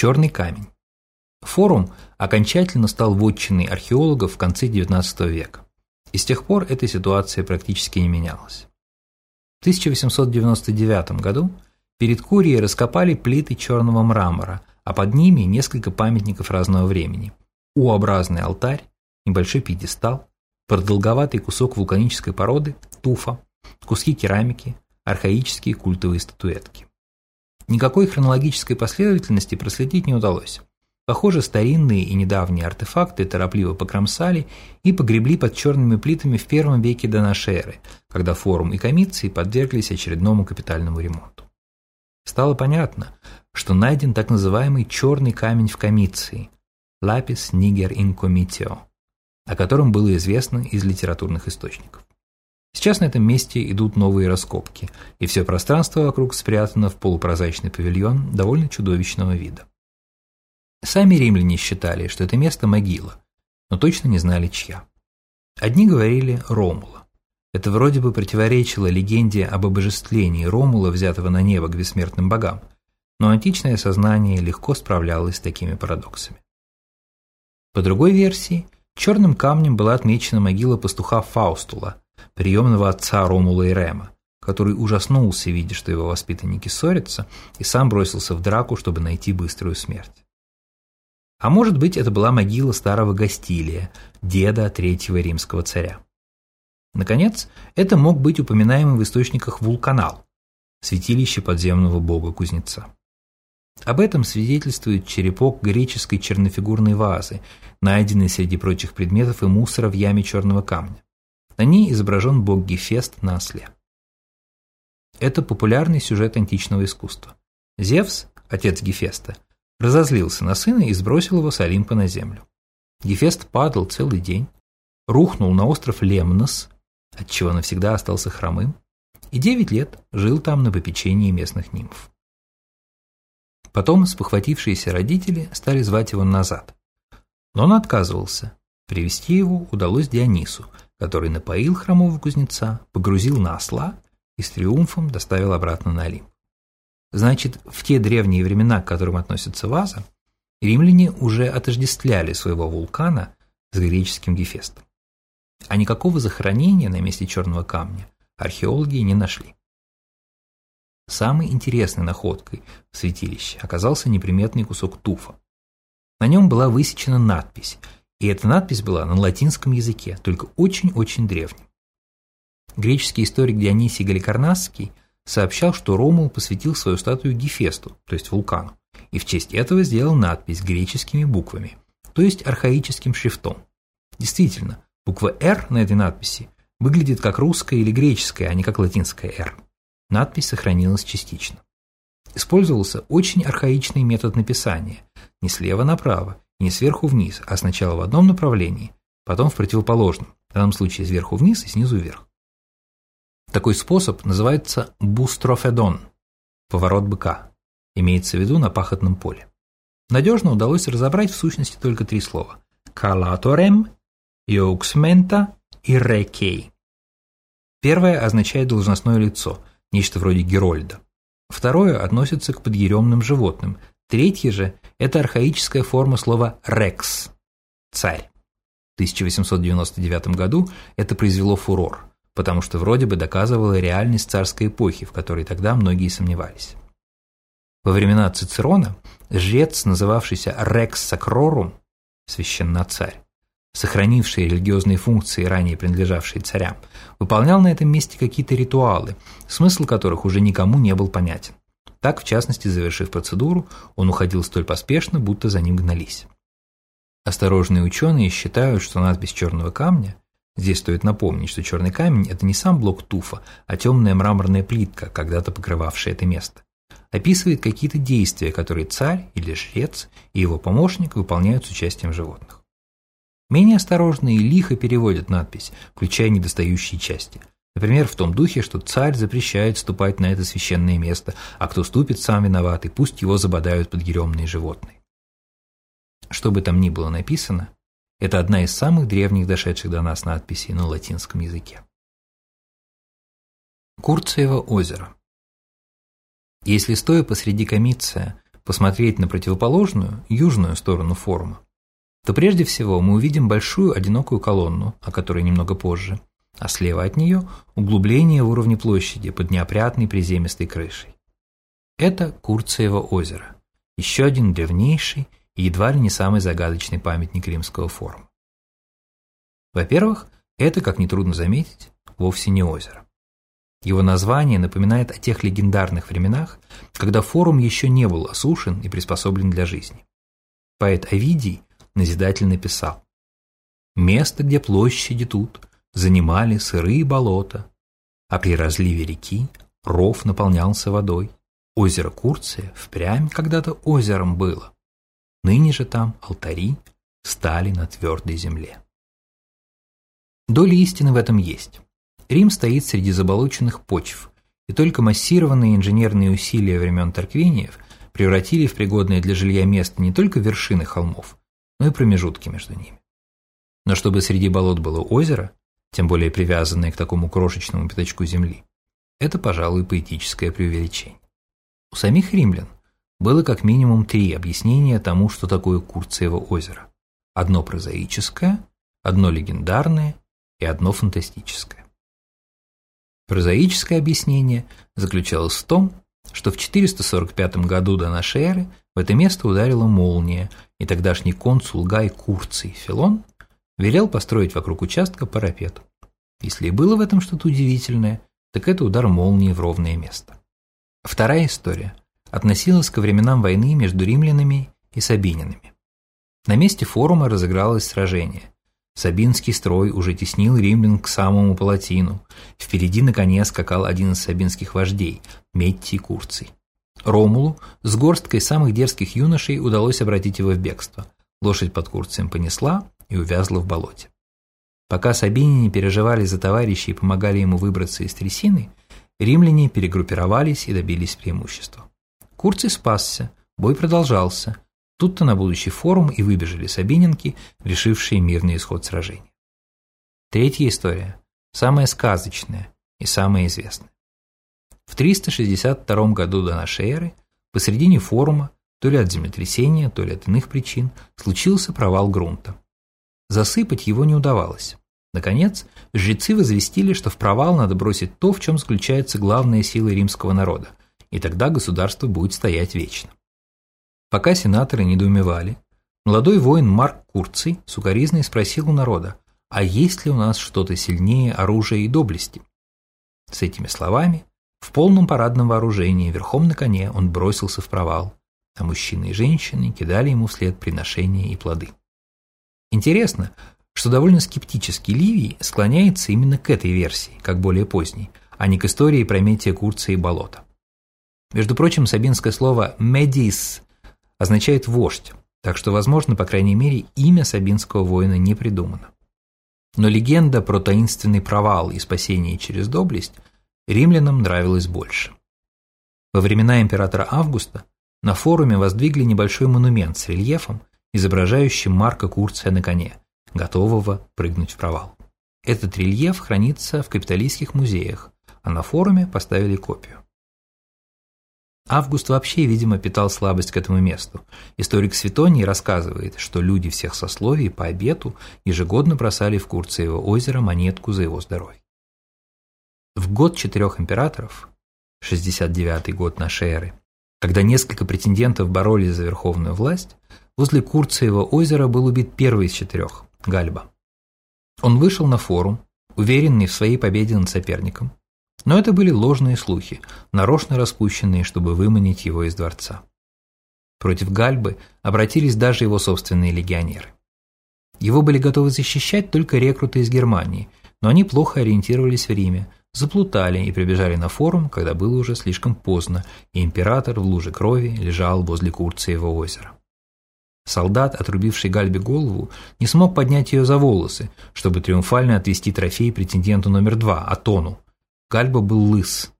Черный камень. Форум окончательно стал вотчиной археологов в конце XIX века. И с тех пор эта ситуация практически не менялась. В 1899 году перед Курией раскопали плиты черного мрамора, а под ними несколько памятников разного времени. У-образный алтарь, небольшой пьедестал, продолговатый кусок вулканической породы, туфа, куски керамики, архаические культовые статуэтки. Никакой хронологической последовательности проследить не удалось. Похоже, старинные и недавние артефакты торопливо покромсали и погребли под черными плитами в первом веке до нашей эры, когда форум и комиции подверглись очередному капитальному ремонту. Стало понятно, что найден так называемый черный камень в комиции – лапис нигер ин комитио, о котором было известно из литературных источников. Сейчас на этом месте идут новые раскопки, и все пространство вокруг спрятано в полупрозрачный павильон довольно чудовищного вида. Сами римляне считали, что это место могила, но точно не знали чья. Одни говорили Ромула. Это вроде бы противоречило легенде об обожествлении Ромула, взятого на небо к бессмертным богам, но античное сознание легко справлялось с такими парадоксами. По другой версии, черным камнем была отмечена могила пастуха Фаустула, приемного отца Ромула и Рема, который ужаснулся, видя, что его воспитанники ссорятся, и сам бросился в драку, чтобы найти быструю смерть. А может быть, это была могила старого Гастилия, деда третьего римского царя. Наконец, это мог быть упоминаемый в источниках вулканал, святилище подземного бога-кузнеца. Об этом свидетельствует черепок греческой чернофигурной вазы, найденный среди прочих предметов и мусора в яме черного камня. На ней изображен бог Гефест на осле. Это популярный сюжет античного искусства. Зевс, отец Гефеста, разозлился на сына и сбросил его с Олимпа на землю. Гефест падал целый день, рухнул на остров Лемнос, отчего навсегда остался хромым, и девять лет жил там на попечении местных нимф. Потом спохватившиеся родители стали звать его назад. Но он отказывался. Привести его удалось Дионису, который напоил хромого кузнеца, погрузил на осла и с триумфом доставил обратно на Олимп. Значит, в те древние времена, к которым относится ваза, римляне уже отождествляли своего вулкана с греческим Гефестом. А никакого захоронения на месте черного камня археологи не нашли. Самой интересной находкой в святилище оказался неприметный кусок туфа. На нем была высечена надпись, и эта надпись была на латинском языке, только очень-очень древнем. Греческий историк Дионисий Галикарнасский сообщал, что Ромул посвятил свою статую Гефесту, то есть вулкану, и в честь этого сделал надпись греческими буквами, то есть архаическим шрифтом. Действительно, буква «Р» на этой надписи выглядит как русская или греческая, а не как латинская «Р». Надпись сохранилась частично. Использовался очень архаичный метод написания, не слева направо, не сверху вниз, а сначала в одном направлении, потом в противоположном, в данном случае сверху вниз и снизу вверх. Такой способ называется бустрофедон – поворот быка, имеется в виду на пахотном поле. Надежно удалось разобрать в сущности только три слова – калаторем, iouxmenta и recei. Первое означает должностное лицо, нечто вроде герольда. Второе относится к подъеремным животным. Третье же – это архаическая форма слова «rex» – царь. В 1899 году это произвело фурор – потому что вроде бы доказывала реальность царской эпохи, в которой тогда многие сомневались. Во времена Цицерона жрец, называвшийся rex sacrorum, священноцарь, сохранивший религиозные функции, ранее принадлежавшие царям, выполнял на этом месте какие-то ритуалы, смысл которых уже никому не был понятен. Так, в частности, завершив процедуру, он уходил столь поспешно, будто за ним гнались. Осторожные ученые считают, что надпись черного камня Здесь стоит напомнить, что черный камень – это не сам блок туфа, а темная мраморная плитка, когда-то покрывавшая это место. Описывает какие-то действия, которые царь или жрец и его помощник выполняют с участием животных. Менее осторожные лихо переводят надпись, включая недостающие части. Например, в том духе, что царь запрещает ступать на это священное место, а кто ступит, сам виноват, и пусть его забодают подъеремные животные. Что бы там ни было написано, это одна из самых древних дошедших до нас надписей на латинском языке. Курцево озеро Если стоя посреди комиция посмотреть на противоположную, южную сторону форума, то прежде всего мы увидим большую одинокую колонну, о которой немного позже, а слева от нее углубление в уровне площади под неопрятной приземистой крышей. Это Курцево озеро, еще один древнейший и едва ли не самый загадочный памятник римского форума. Во-первых, это, как нетрудно заметить, вовсе не озеро. Его название напоминает о тех легендарных временах, когда форум еще не был осушен и приспособлен для жизни. Поэт Овидий назидательно писал «Место, где площади тут, занимали сырые болота, а при разливе реки ров наполнялся водой. Озеро Курция впрямь когда-то озером было. Ныне же там алтари стали на твердой земле». Доля истины в этом есть. Рим стоит среди заболоченных почв, и только массированные инженерные усилия времен Тарквиниев превратили в пригодное для жилья место не только вершины холмов, но и промежутки между ними. Но чтобы среди болот было озеро, тем более привязанное к такому крошечному пятачку земли, это, пожалуй, поэтическое преувеличение. У самих римлян было как минимум три объяснения тому, что такое Курциево озеро. Одно прозаическое, одно легендарное и одно фантастическое. Прозаическое объяснение заключалось в том, что в 445 году до нашей эры в это место ударила молния, и тогдашний консул Гай Курций Филон велел построить вокруг участка парапет. Если и было в этом что-то удивительное, так это удар молнии в ровное место. Вторая история относилась ко временам войны между римлянами и сабининами. На месте форума разыгралось сражение, Сабинский строй уже теснил римлян к самому палатину. Впереди на коне скакал один из сабинских вождей – Метти Курций. Ромулу с горсткой самых дерзких юношей удалось обратить его в бегство. Лошадь под Курцием понесла и увязла в болоте. Пока сабиняне переживали за товарищей и помогали ему выбраться из трясины, римляне перегруппировались и добились преимущества. Курций спасся, бой продолжался – Тут-то на будущий форум и выбежали сабининки, решившие мирный исход сражения. Третья история, самая сказочная и самая известная. В 362 году до нашей эры посредине форума, то ли от землетрясения, то ли от иных причин, случился провал грунта. Засыпать его не удавалось. Наконец, жрецы возвестили, что в провал надо бросить то, в чем заключается главная сила римского народа, и тогда государство будет стоять вечно. Пока сенаторы недоумевали, молодой воин Марк Курций сукоризной спросил у народа, а есть ли у нас что-то сильнее оружия и доблести? С этими словами, в полном парадном вооружении, верхом на коне, он бросился в провал, а мужчины и женщины кидали ему вслед приношения и плоды. Интересно, что довольно скептический Ливий склоняется именно к этой версии, как более поздней, а не к истории про Метия Курца и болота. Между прочим, сабинское слово «медис» означает «вождь», так что, возможно, по крайней мере, имя сабинского воина не придумано. Но легенда про таинственный провал и спасение через доблесть римлянам нравилась больше. Во времена императора Августа на форуме воздвигли небольшой монумент с рельефом, изображающим Марка Курция на коне, готового прыгнуть в провал. Этот рельеф хранится в капиталистских музеях, а на форуме поставили копию. Август вообще, видимо, питал слабость к этому месту. Историк Светоний рассказывает, что люди всех сословий по обету ежегодно бросали в Курциево озеро монетку за его здоровье. В год четырех императоров, 69-й год нашей эры, когда несколько претендентов боролись за верховную власть, возле Курциева озера был убит первый из четырех – Гальба. Он вышел на форум, уверенный в своей победе над соперником, но это были ложные слухи, нарочно распущенные, чтобы выманить его из дворца. Против Гальбы обратились даже его собственные легионеры. Его были готовы защищать только рекруты из Германии, но они плохо ориентировались в Риме, заплутали и прибежали на форум, когда было уже слишком поздно, и император в луже крови лежал возле Курциева озера. Солдат, отрубивший Гальбе голову, не смог поднять ее за волосы, чтобы триумфально отвести трофей претенденту номер два, Атону, Гальба был лыс.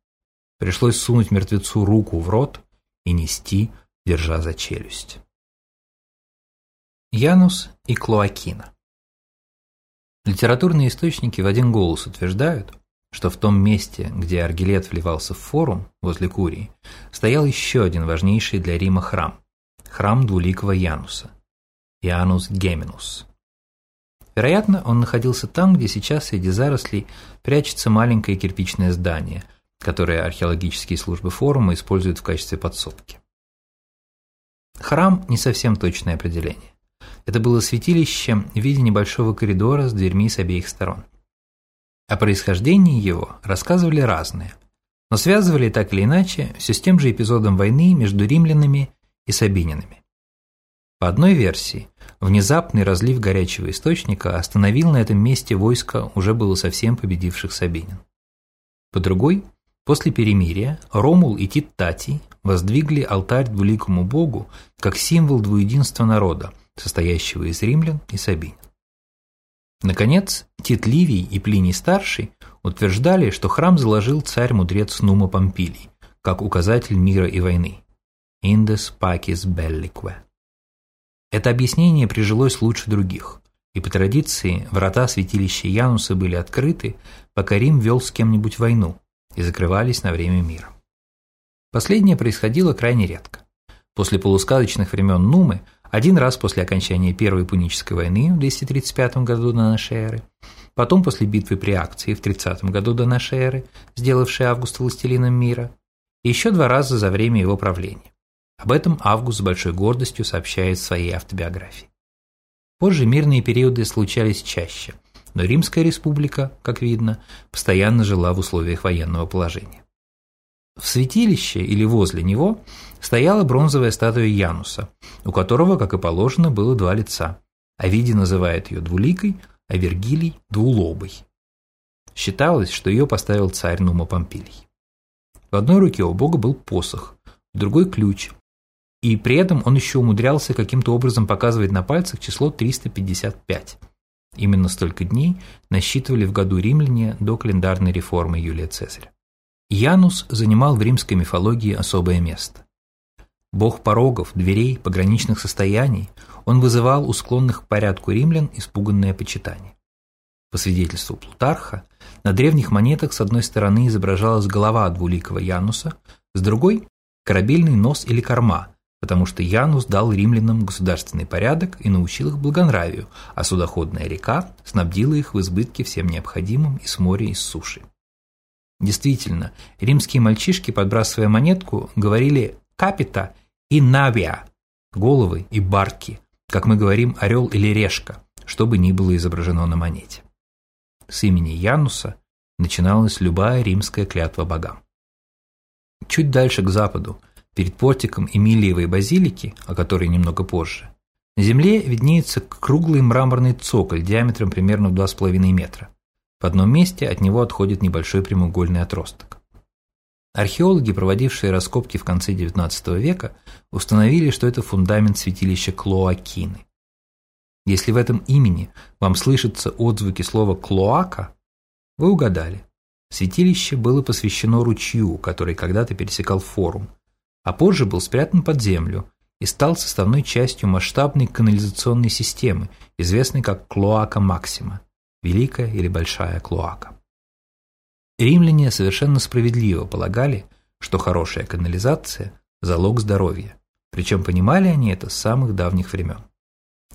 Пришлось сунуть мертвецу руку в рот и нести, держа за челюсть. Янус и Клоакина Литературные источники в один голос утверждают, что в том месте, где Аргилет вливался в форум, возле Курии, стоял еще один важнейший для Рима храм – храм двуликого Януса – Янус Геминус. Вероятно, он находился там, где сейчас среди зарослей прячется маленькое кирпичное здание, которое археологические службы форума используют в качестве подсобки. Храм – не совсем точное определение. Это было святилище в виде небольшого коридора с дверьми с обеих сторон. О происхождении его рассказывали разные, но связывали так или иначе все с тем же эпизодом войны между римлянами и сабининами. По одной версии, внезапный разлив горячего источника остановил на этом месте войско уже было совсем победивших сабинин. По другой, после перемирия Ромул и Тит Татий воздвигли алтарь двуликому богу как символ двуединства народа, состоящего из римлян и сабин. Наконец, Тит Ливий и Плиний Старший утверждали, что храм заложил царь-мудрец Нума Помпилий, как указатель мира и войны. Indes Pacis Bellique. Это объяснение прижилось лучше других, и по традиции врата святилища Януса были открыты, пока Рим вел с кем-нибудь войну, и закрывались на время мира. Последнее происходило крайне редко. После полусказочных времен Нумы, один раз после окончания Первой Пунической войны в 235 году до нашей эры, потом после битвы при Акции в 30 году до нашей эры, сделавшей Августа властелином мира, и еще два раза за время его правления. Об этом Август с большой гордостью сообщает в своей автобиографии. Позже мирные периоды случались чаще, но Римская республика, как видно, постоянно жила в условиях военного положения. В святилище или возле него стояла бронзовая статуя Януса, у которого, как и положено, было два лица. Овидий называет ее двуликой, а Вергилий – двулобой. Считалось, что ее поставил царь Нума Помпилий. В одной руке у бога был посох, в другой – ключ, и при этом он еще умудрялся каким-то образом показывать на пальцах число 355. Именно столько дней насчитывали в году римляне до календарной реформы Юлия Цезаря. Янус занимал в римской мифологии особое место. Бог порогов, дверей, пограничных состояний, он вызывал у склонных к порядку римлян испуганное почитание. По свидетельству Плутарха, на древних монетах с одной стороны изображалась голова двуликого Януса, с другой – корабельный нос или корма, потому что Янус дал римлянам государственный порядок и научил их благонравию, а судоходная река снабдила их в избытке всем необходимым и с моря, и с суши. Действительно, римские мальчишки, подбрасывая монетку, говорили «капита» и «навиа» – головы и барки, как мы говорим «орел» или «решка», что бы ни было изображено на монете. С имени Януса начиналась любая римская клятва богам. Чуть дальше к западу, перед портиком Эмилиевой базилики, о которой немного позже, на земле виднеется круглый мраморный цоколь диаметром примерно в 2,5 метра. В одном месте от него отходит небольшой прямоугольный отросток. Археологи, проводившие раскопки в конце XIX века, установили, что это фундамент святилища Клоакины. Если в этом имени вам слышатся отзвуки слова «клоака», вы угадали. Святилище было посвящено ручью, который когда-то пересекал форум, а позже был спрятан под землю и стал составной частью масштабной канализационной системы, известной как Клоака Максима великая или большая клоака. Римляне совершенно справедливо полагали, что хорошая канализация – залог здоровья, причем понимали они это с самых давних времен.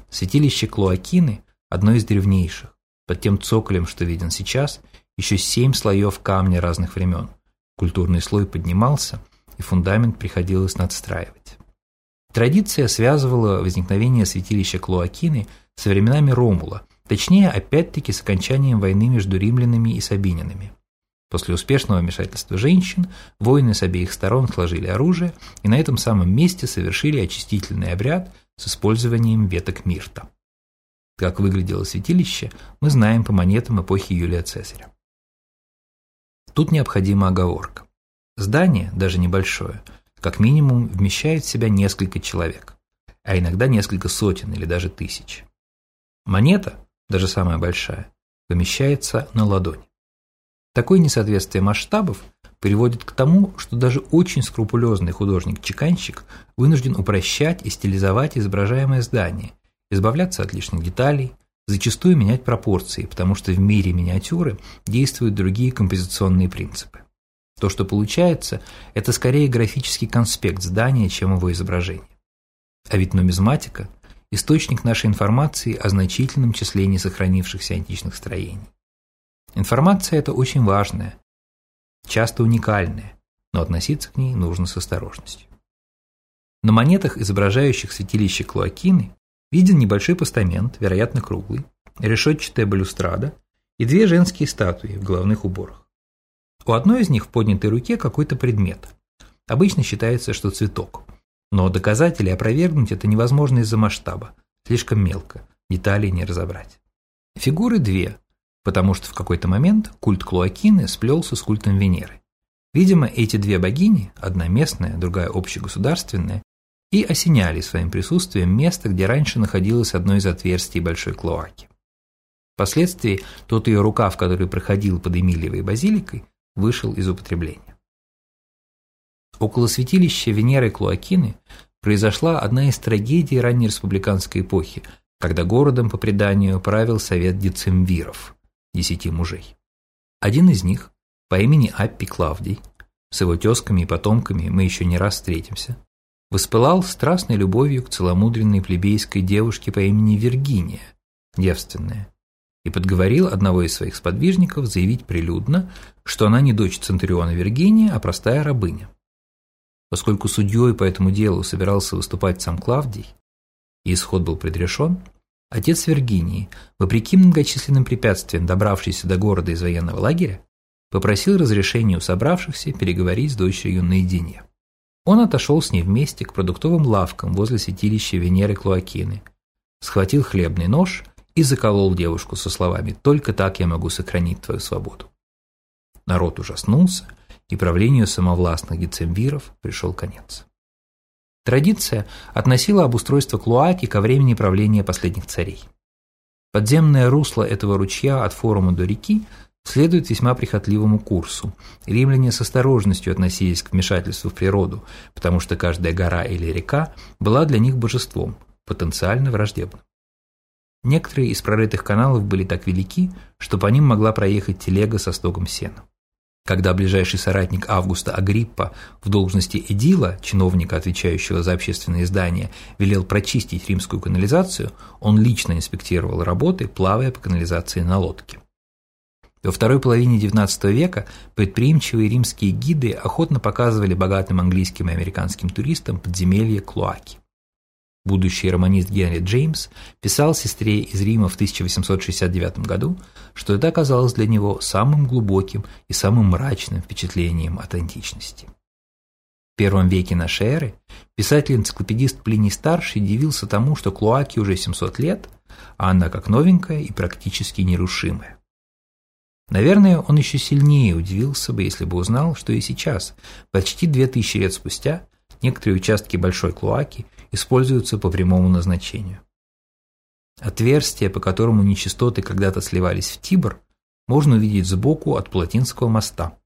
Святилище Клоакины – одно из древнейших, под тем цоколем, что виден сейчас, еще семь слоев камня разных времен. Культурный слой поднимался, и фундамент приходилось надстраивать. Традиция связывала возникновение святилища Клоакины со временами Ромула – Точнее, опять-таки с окончанием войны между римлянами и сабининами. После успешного вмешательства женщин воины с обеих сторон сложили оружие и на этом самом месте совершили очистительный обряд с использованием веток мирта. Как выглядело святилище, мы знаем по монетам эпохи Юлия Цезаря. Тут необходима оговорка. Здание, даже небольшое, как минимум вмещает в себя несколько человек, а иногда несколько сотен или даже тысяч. Монета, даже самая большая, помещается на ладонь. Такое несоответствие масштабов приводит к тому, что даже очень скрупулезный художник-чеканщик вынужден упрощать и стилизовать изображаемое здание, избавляться от лишних деталей, зачастую менять пропорции, потому что в мире миниатюры действуют другие композиционные принципы. То, что получается, это скорее графический конспект здания, чем его изображение. А ведь нумизматика – источник нашей информации о значительном числе несохранившихся античных строений. Информация эта очень важная, часто уникальная, но относиться к ней нужно с осторожностью. На монетах, изображающих святилище Клоакины, виден небольшой постамент, вероятно круглый, решетчатая балюстрада и две женские статуи в головных уборах. У одной из них в поднятой руке какой-то предмет. Обычно считается, что цветок. Но доказать опровергнуть это невозможно из-за масштаба. Слишком мелко, деталей не разобрать. Фигуры две, потому что в какой-то момент культ Клоакины сплелся с культом Венеры. Видимо, эти две богини, одна местная, другая общегосударственная, и осеняли своим присутствием место, где раньше находилось одно из отверстий большой клоаки. Впоследствии тот ее рукав, который проходил под Эмилиевой базиликой, вышел из употребления. Около святилища Венеры Клоакины произошла одна из трагедий ранней республиканской эпохи, когда городом, по преданию, правил совет децимвиров, десяти мужей. Один из них, по имени Аппи Клавдий, с его тезками и потомками мы еще не раз встретимся, воспылал страстной любовью к целомудренной плебейской девушке по имени Виргиния, девственная, и подговорил одного из своих сподвижников заявить прилюдно, что она не дочь Центуриона Виргиния, а простая рабыня. Поскольку судьей по этому делу собирался выступать сам Клавдий, и исход был предрешен, отец Виргинии, вопреки многочисленным препятствиям, добравшийся до города из военного лагеря, попросил разрешения у собравшихся переговорить с дочерью наедине. Он отошел с ней вместе к продуктовым лавкам возле святилища Венеры Клоакины, схватил хлебный нож и заколол девушку со словами «Только так я могу сохранить твою свободу». Народ ужаснулся, и правлению самовластных децемвиров пришел конец. Традиция относила обустройство Клоаки ко времени правления последних царей. Подземное русло этого ручья от форума до реки следует весьма прихотливому курсу. Римляне с осторожностью относились к вмешательству в природу, потому что каждая гора или река была для них божеством, потенциально враждебным. Некоторые из прорытых каналов были так велики, что по ним могла проехать телега со стогом сена. Когда ближайший соратник Августа Агриппа в должности эдила, чиновника, отвечающего за общественные здания, велел прочистить римскую канализацию, он лично инспектировал работы, плавая по канализации на лодке. Во второй половине XIX века предприимчивые римские гиды охотно показывали богатым английским и американским туристам подземелья Клоаки. Будущий романист Генри Джеймс писал сестре из Рима в 1869 году, что это оказалось для него самым глубоким и самым мрачным впечатлением от античности. В первом веке нашей эры писатель-энциклопедист Плиний Старший дивился тому, что Клоаке уже 700 лет, а она как новенькая и практически нерушимая. Наверное, он еще сильнее удивился бы, если бы узнал, что и сейчас, почти 2000 лет спустя, некоторые участки Большой Клоаки используются по прямому назначению. Отверстие, по которому нечистоты когда-то сливались в Тибр, можно увидеть сбоку от Платинского моста.